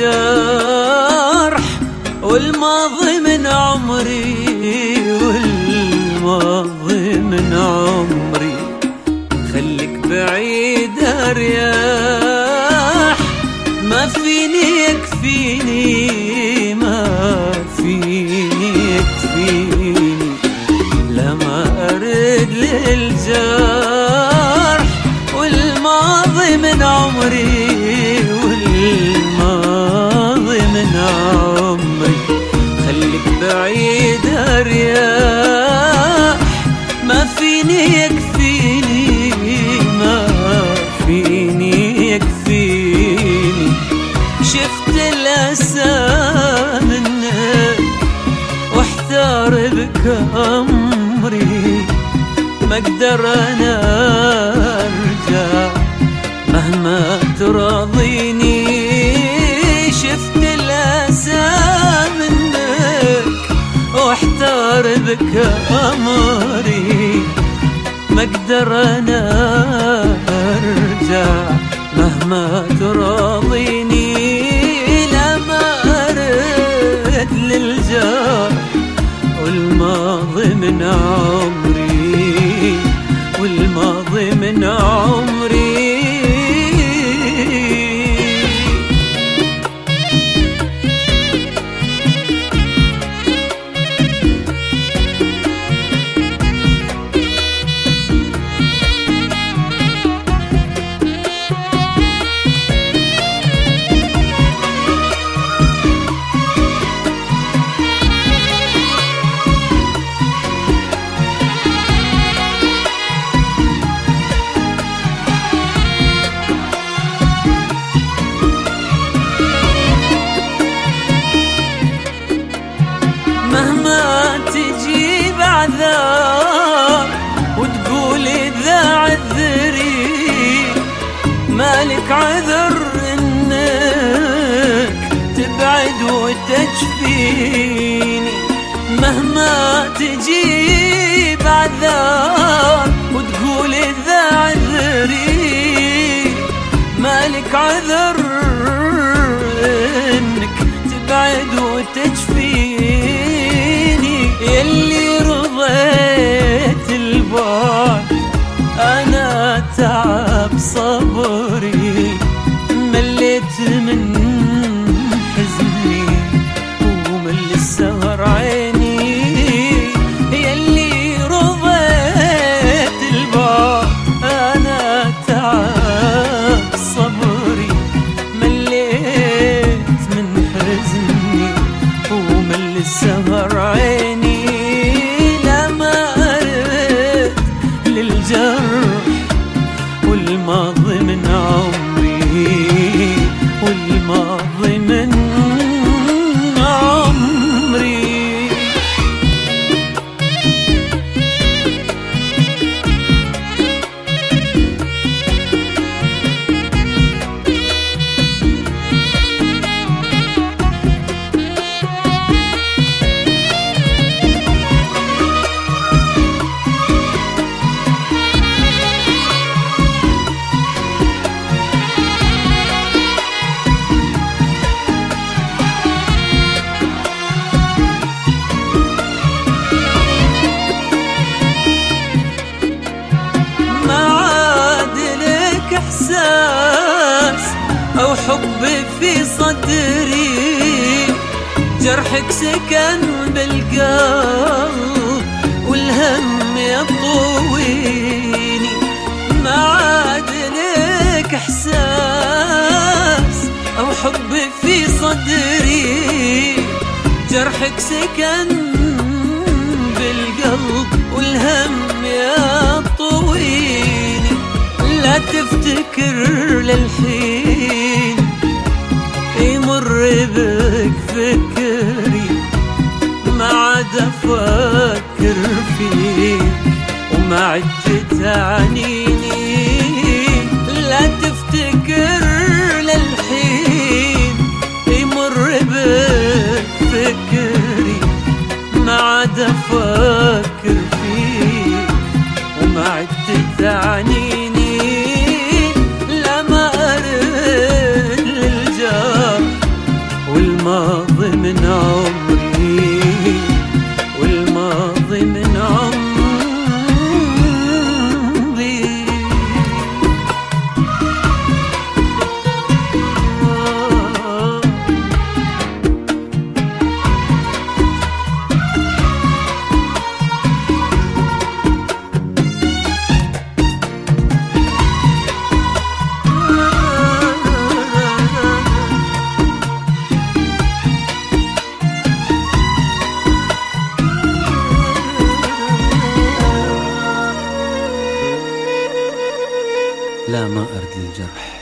للجرح والماضي من عمري والماضي من عمري. خليك بعيد أرياح. ما فيني يكفيني ما فيني يكفيني. لما أرد للجرح والماضي من عمري. فيني يكفيني ما فيني يكفيني. شفت الأسى وأحتار بك أمري ما أقدر أنا أرجع مهما تراضيني. شفت الأسى منك وأحتار بك امري ما أقدر أنا. تبعد وتجفيني مهما تجي بعذاب وتقول إذا عذري مالك عذر أو حب في صدري. جرحك سكن بالقلب والهم يطويني. ما عاد لك إحساس أو حب في صدري. جرحك سكن بالقلب والهم يطويني. لا تفتكر للحين أفكر فيك وما عدت تعنيني. لا تفتكر للحين يمر بفكري. ما عاد أفكر فيك وما عدت تعنيني. لا ما أرد للجار والماضي من عمري. لا ما أرد للجرح.